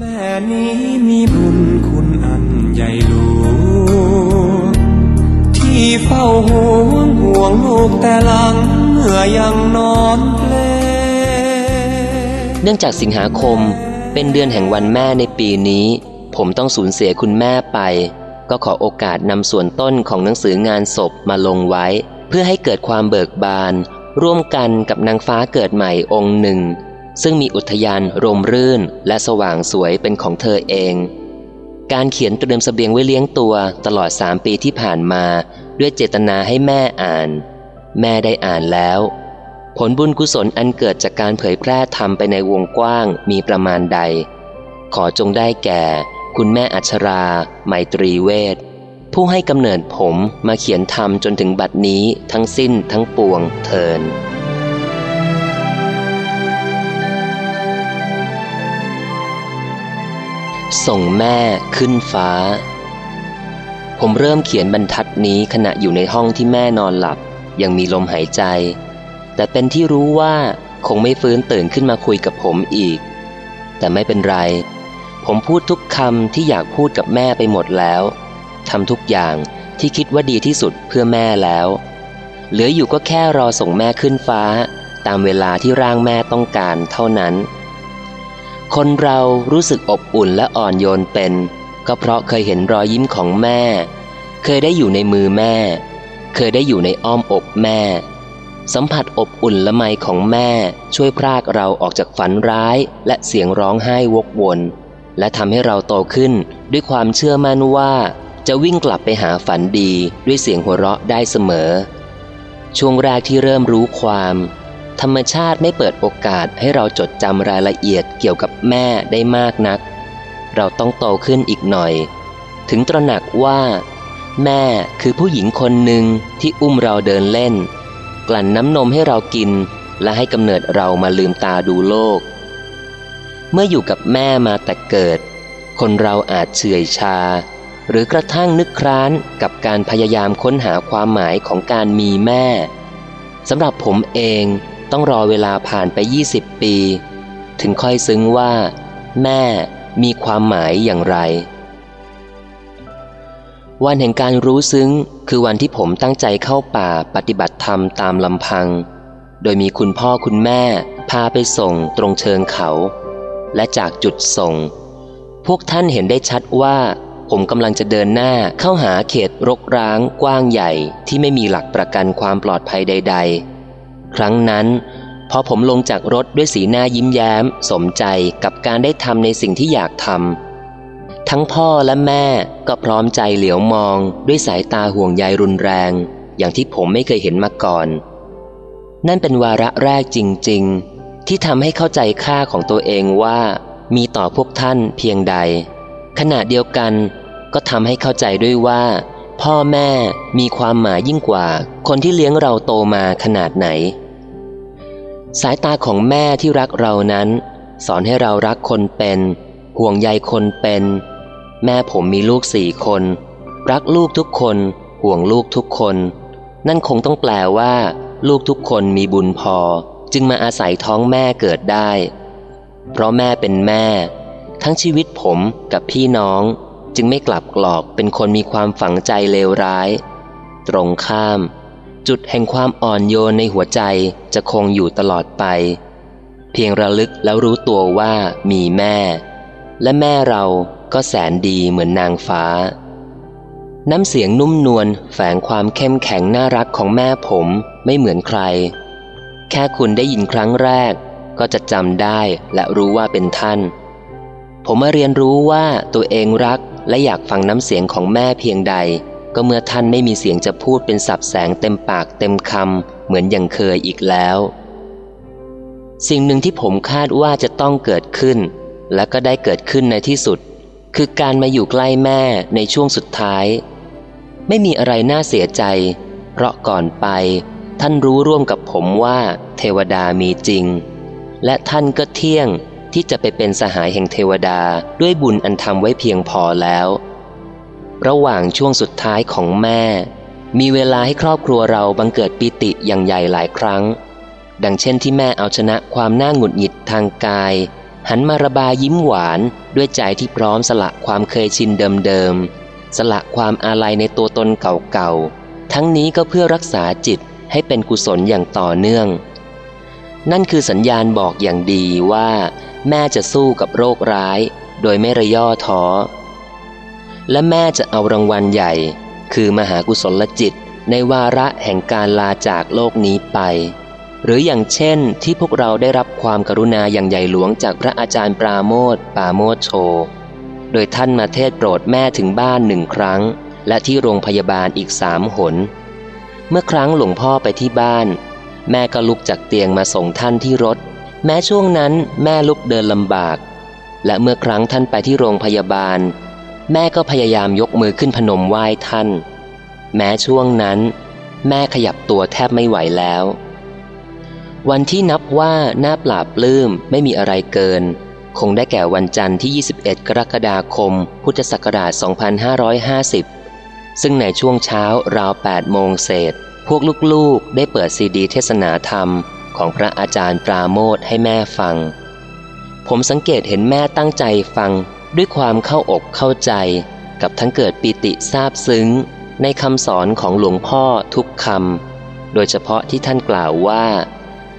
แม่นี้มีบุญคุณอันใหญ่หลวงที่เฝ้าห่วงห่วงลูกแต่หลังเมื่อยังนอนเพลเนื่องจากสิงหาคมเป็นเดือนแห่งวันแม่ในปีนี้ ผมต้องสูญเสียคุณแม่ไป ก็ขอโอกาสนำส่วนต้นของหนังสืองานศพมาลงไว้ เพื่อให้เกิดความเบิกบาน ร่วมกันกับนางฟ้าเกิดใหม่องค์หนึ่ง ซึ่งมีอุทยานรมรื่นและสว่างสวยเป็นของเธอเอง การเขียนเตรียมสเสบียงไว้เลี้ยงตัวตลอดสามปีที่ผ่านมา ด้วยเจตนาให้แม่อ่าน แม่ได้อ่านแล้ว ผลบุญกุศลอันเกิดจากการเผยแพร่ธรรมไปในวงกว้างมีประมาณใด ขอจงได้แก่ คุณแม่อัชราไมตรีเวทผู้ให้กำเนิดผมมาเขียนธรรมจนถึงบัดนี้ทั้งสิ้นทั้งปวงเทิน ส่งแม่ขึ้นฟ้า ผมเริ่มเขียนบรรทัดนี้ขณะอยู่ในห้องที่แม่นอนหลับ ยังมีลมหายใจ แต่เป็นที่รู้ว่าคงไม่ฟื้นตื่นขึ้นมาคุยกับผมอีก แต่ไม่เป็นไร ผมพูดทุกคำที่อยากพูดกับแม่ไปหมดแล้วทำทุกอย่างที่คิดว่าดีที่สุดเพื่อแม่แล้ว เหลืออยู่ก็แค่รอส่งแม่ขึ้นฟ้า ตามเวลาที่ร่างแม่ต้องการเท่านั้น คนเรารู้สึกอบอุ่นและอ่อนโยนเป็น ก็เพราะเคยเห็นรอยยิ้มของแม่ เคยได้อยู่ในมือแม่ เคยได้อยู่ในอ้อมอกแม่ สัมผัสอบอุ่นละไมของแม่ช่วยพรากเราออกจากฝันร้ายและเสียงร้องไห้วกวนและทำให้เราโตขึ้นด้วยความเชื่อมั่นว่า จะวิ่งกลับไปหาฝันดีด้วยเสียงหัวเราะได้เสมอ ช่วงแรกที่เริ่มรู้ความ ธรรมชาติไม่เปิดโอกาสให้เราจดจำรายละเอียดเกี่ยวกับแม่ได้มากนัก เราต้องโตขึ้นอีกหน่อย ถึงตระหนักว่า แม่คือผู้หญิงคนหนึ่งที่อุ้มเราเดินเล่น กลั่นน้ำนมให้เรากิน และให้กำเนิดเรามาลืมตาดูโลก เมื่ออยู่กับแม่มาแต่เกิด คนเราอาจเฉื่อยชา หรือกระทั่งนึกคร้านกับการพยายามค้นหาความหมายของการมีแม่สำหรับผมเอง ต้องรอเวลาผ่านไป 20 ปี ถึงค่อยซึ้งว่า แม่มีความหมายอย่างไร วันแห่งการรู้ซึ้งคือวันที่ผมตั้งใจเข้าป่าปฏิบัติธรรมตามลำพัง โดยมีคุณพ่อคุณแม่พาไปส่งตรงเชิงเขา และจากจุดส่ง พวกท่านเห็นได้ชัดว่าผมกำลังจะเดินหน้าเข้าหาเขตรกร้างกว้างใหญ่ที่ไม่มีหลักประกันความปลอดภัยใด ๆ ครั้งนั้นพอผมลงจากรถด้วยสีหน้ายิ้มแย้ม สมใจกับการได้ทำในสิ่งที่อยากทำทั้งพ่อและแม่ก็พร้อมใจเหลียวมองด้วยสายตาห่วงใยรุนแรง อย่างที่ผมไม่เคยเห็นมาก่อน นั่นเป็นวาระแรกจริง ๆ ที่ทำให้เข้าใจค่าของตัวเองว่า มีต่อพวกท่านเพียงใด ขณะเดียวกันก็ทำให้เข้าใจด้วยว่า พ่อแม่มีความหมายยิ่งกว่า คนที่เลี้ยงเราโตมาขนาดไหน สายตาของแม่ที่รักเรานั้น สอนให้เรารักคนเป็น ห่วงใยคนเป็น แม่ผมมีลูกสี่คน รักลูกทุกคน ห่วงลูกทุกคน นั่นคงต้องแปลว่า ลูกทุกคนมีบุญพอ จึงมาอาศัยท้องแม่เกิดได้ เพราะแม่เป็นแม่ ทั้งชีวิตผมกับพี่น้อง จึงไม่กลับกรอกเป็นคนมีความฝังใจเลวร้าย ตรงข้าม จุดแห่งความอ่อนโยนในหัวใจจะคงอยู่ตลอดไป เพียงระลึกแล้วรู้ตัวว่ามีแม่ และแม่เราก็แสนดีเหมือนนางฟ้า น้ำเสียงนุ่มนวลแฝงความเข้มแข็งน่ารักของแม่ผมไม่เหมือนใคร แค่คุณได้ยินครั้งแรก ก็จะจำได้และรู้ว่าเป็นท่าน ผมมาเรียนรู้ว่าตัวเองรักและอยากฟังน้ำเสียงของแม่เพียงใด ก็เมื่อท่านไม่มีเสียงจะพูดเป็นสับแสงเต็มปากเต็มคำเหมือนอย่างเคยอีกแล้ว สิ่งหนึ่งที่ผมคาดว่าจะต้องเกิดขึ้น และก็ได้เกิดขึ้นในที่สุด คือการมาอยู่ใกล้แม่ในช่วงสุดท้าย ไม่มีอะไรน่าเสียใจ เพราะก่อนไปท่านรู้ร่วมกับผมว่าเทวดามีจริง และท่านก็เที่ยงที่จะไปเป็นสหายแห่งเทวดาด้วยบุญอันทำไว้เพียงพอแล้ว ระหว่างช่วงสุดท้ายของแม่ มีเวลาให้ครอบครัวเราบังเกิดปิติอย่างใหญ่หลายครั้ง ดังเช่นที่แม่เอาชนะความน่าหงุดหงิดทางกาย หันมาระบายยิ้มหวานด้วยใจที่พร้อมสละความเคยชินเดิมๆสละความอาลัยในตัวตนเก่าๆทั้งนี้ก็เพื่อรักษาจิตให้เป็นกุศลอย่างต่อเนื่อง นั่นคือสัญญาณบอกอย่างดีว่า แม่จะสู้กับโรคร้าย โดยไม่ระย่อท้อ และแม่จะเอารางวัลใหญ่ คือมหากุศลจิตในวาระแห่งการลาจากโลกนี้ไป หรืออย่างเช่นที่พวกเราได้รับความกรุณาอย่างใหญ่หลวงจากพระอาจารย์ปราโมทปาโมทโช โดยท่านมาเทศโปรดแม่ถึงบ้านหนึ่งครั้ง และที่โรงพยาบาลอีกสามหน เมื่อครั้งหลวงพ่อไปที่บ้าน แม่ก็ลุกจากเตียงมาส่งท่านที่รถ แม้ช่วงนั้นแม่ลุกเดินลำบาก และเมื่อครั้งท่านไปที่โรงพยาบาล แม่ก็พยายามยกมือขึ้นพนมไหว้ท่าน แม้ช่วงนั้น แม่ขยับตัวแทบไม่ไหวแล้ว วันที่นับว่าน่าปราบปลื้มไม่มีอะไรเกิน คงได้แก่วันจันทร์ที่ 21 กรกฎาคม พุทธศักราช 2550 ซึ่งในช่วงเช้าราว 8 โมงเศษ พวกลูกๆ ได้เปิดซีดีเทศนาธรรมของพระอาจารย์ปราโมทให้แม่ฟัง ผมสังเกตเห็นแม่ตั้งใจฟัง ด้วยความเข้าอกเข้าใจกับทั้งเกิดปิติซาบซึ้ง ในคำสอนของหลวงพ่อทุกคำโดยเฉพาะที่ท่านกล่าวว่า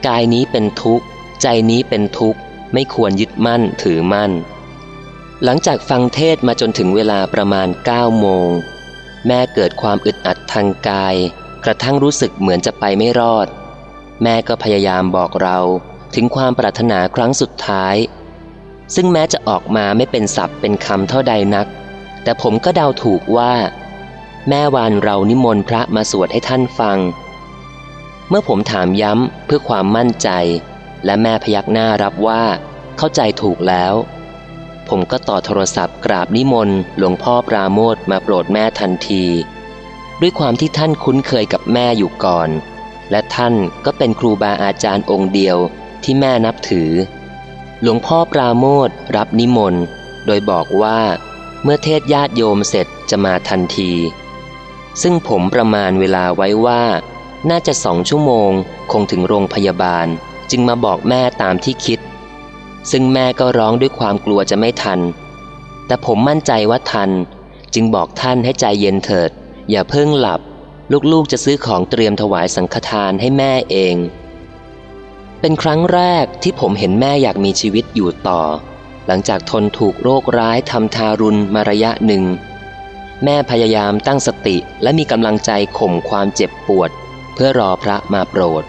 กายนี้เป็นทุกข์ ใจนี้เป็นทุกข์ ไม่ควรยึดมั่นถือมั่น หลังจากฟังเทศมาจนถึงเวลาประมาณ9โมง แม่เกิดความอึดอัดทางกาย กระทั่งรู้สึกเหมือนจะไปไม่รอด แม่ก็พยายามบอกเราถึงความปรารถนาครั้งสุดท้าย ซึ่งแม้จะออกมาไม่เป็นศัพท์เป็นคำเท่าใดนัก แต่ผมก็เดาถูกว่า แม่วานเรานิมนต์พระมาสวดให้ท่านฟัง เมื่อผมถามย้ำเพื่อความมั่นใจ และแม่พยักหน้ารับว่า เข้าใจถูกแล้ว ผมก็ต่อโทรศัพท์กราบนิมนต์หลวงพ่อปราโมทมาโปรดแม่ทันที ด้วยความที่ท่านคุ้นเคยกับแม่อยู่ก่อน และท่านก็เป็นครูบาอาจารย์องค์เดียวที่แม่นับถือ หลวงพ่อปราโมทรับนิมนต์ โดยบอกว่า เมื่อเทศญาติโยมเสร็จจะมาทันที ซึ่งผมประมาณเวลาไว้ว่า น่าจะสองชั่วโมงคงถึงโรงพยาบาล จึงมาบอกแม่ตามที่คิด ซึ่งแม่ก็ร้องด้วยความกลัวจะไม่ทัน แต่ผมมั่นใจว่าทัน จึงบอกท่านให้ใจเย็นเถิด อย่าเพิ่งหลับ ลูกๆจะซื้อของเตรียมถวายสังฆทานให้แม่เอง เป็นครั้งแรกที่ผมเห็นแม่อยากมีชีวิตอยู่ต่อ หลังจากทนถูกโรคร้ายทำทารุณมาระยะหนึ่ง แม่พยายามตั้งสติและมีกำลังใจข่มความเจ็บปวด เพื่อรอพระมาโปรด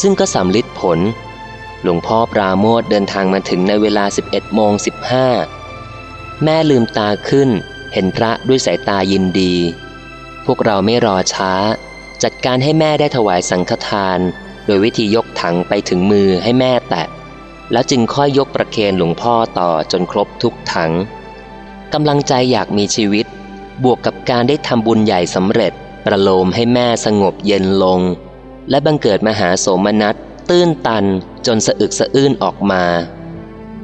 ซึ่งก็สำลิดผล หลวงพ่อปราโมทเดินทางมาถึงในเวลา 11โมง15 แม่ลืมตาขึ้น เห็นพระด้วยสายตายินดี พวกเราไม่รอช้า จัดการให้แม่ได้ถวายสังฆทาน โดยวิธียกถังไปถึงมือให้แม่แตะ แล้วจึงค่อยยกประเคนหลวงพ่อต่อจนครบทุกถังกำลังใจอยากมีชีวิต บวกกับการได้ทำบุญใหญ่สำเร็จ ประโลมให้แม่สงบเย็นลง และบังเกิดมหาโสมนัสตื้นตันจนสะอึกสะอื้นออกมา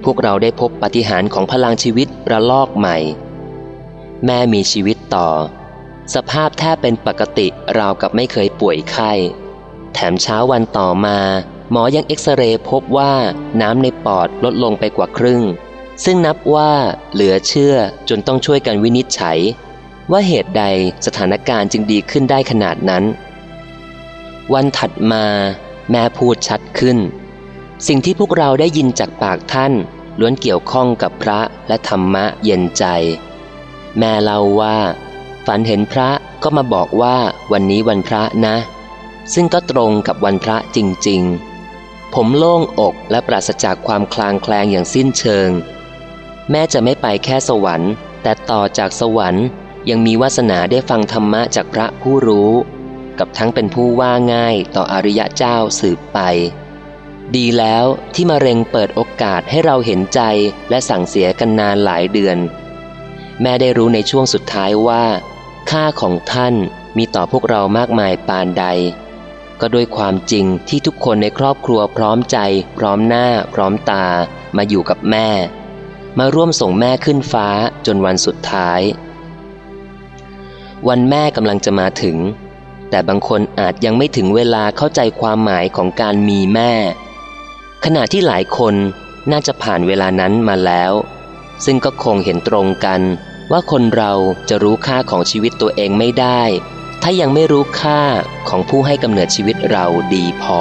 พวกเราได้พบปฏิหารของพลังชีวิตระลอกใหม่ แม่มีชีวิตต่อ สภาพแทบเป็นปกติราวกับไม่เคยป่วยไข้ แถมเช้าวันต่อมา หมอยังเอ็กซเรย์พบว่าน้ำในปอดลดลงไปกว่าครึ่ง ซึ่งนับว่าเหลือเชื่อจนต้องช่วยกันวินิจฉัย ว่าเหตุใดสถานการณ์จึงดีขึ้นได้ขนาดนั้น วันถัดมา แม่พูดชัดขึ้น สิ่งที่พวกเราได้ยินจากปากท่านล้วนเกี่ยวข้องกับพระและธรรมะเย็นใจ แม่เล่าว่า ฝันเห็นพระก็มาบอกว่าวันนี้วันพระนะ ซึ่งก็ตรงกับวันพระจริง ๆ ผมโล่งอกและปราศจากความคลางแคลงอย่างสิ้นเชิง แม่จะไม่ไปแค่สวรรค์ แต่ต่อจากสวรรค์ ยังมีวาสนาได้ฟังธรรมะจากพระผู้รู้ กับทั้งเป็นผู้ว่าง่ายต่ออริยะเจ้าสืบไป ดีแล้วที่มะเร็งเปิดโอกาสให้เราเห็นใจและสั่งเสียกันนานหลายเดือน แม่ได้รู้ในช่วงสุดท้ายว่า ค่าของท่านมีต่อพวกเรามากมายปานใด ก็ด้วยความจริงที่ทุกคนในครอบครัวพร้อมใจ พร้อมหน้า พร้อมตา มาอยู่กับแม่ มาร่วมส่งแม่ขึ้นฟ้าจนวันสุดท้าย วันแม่กำลังจะมาถึง แต่บางคนอาจยังไม่ถึงเวลาเข้าใจความหมายของการมีแม่ ขณะที่หลายคนน่าจะผ่านเวลานั้นมาแล้ว ซึ่งก็คงเห็นตรงกันว่าคนเราจะรู้ค่าของชีวิตตัวเองไม่ได้ ถ้ายังไม่รู้ค่าของผู้ให้กำเนิดชีวิตเราดีพอ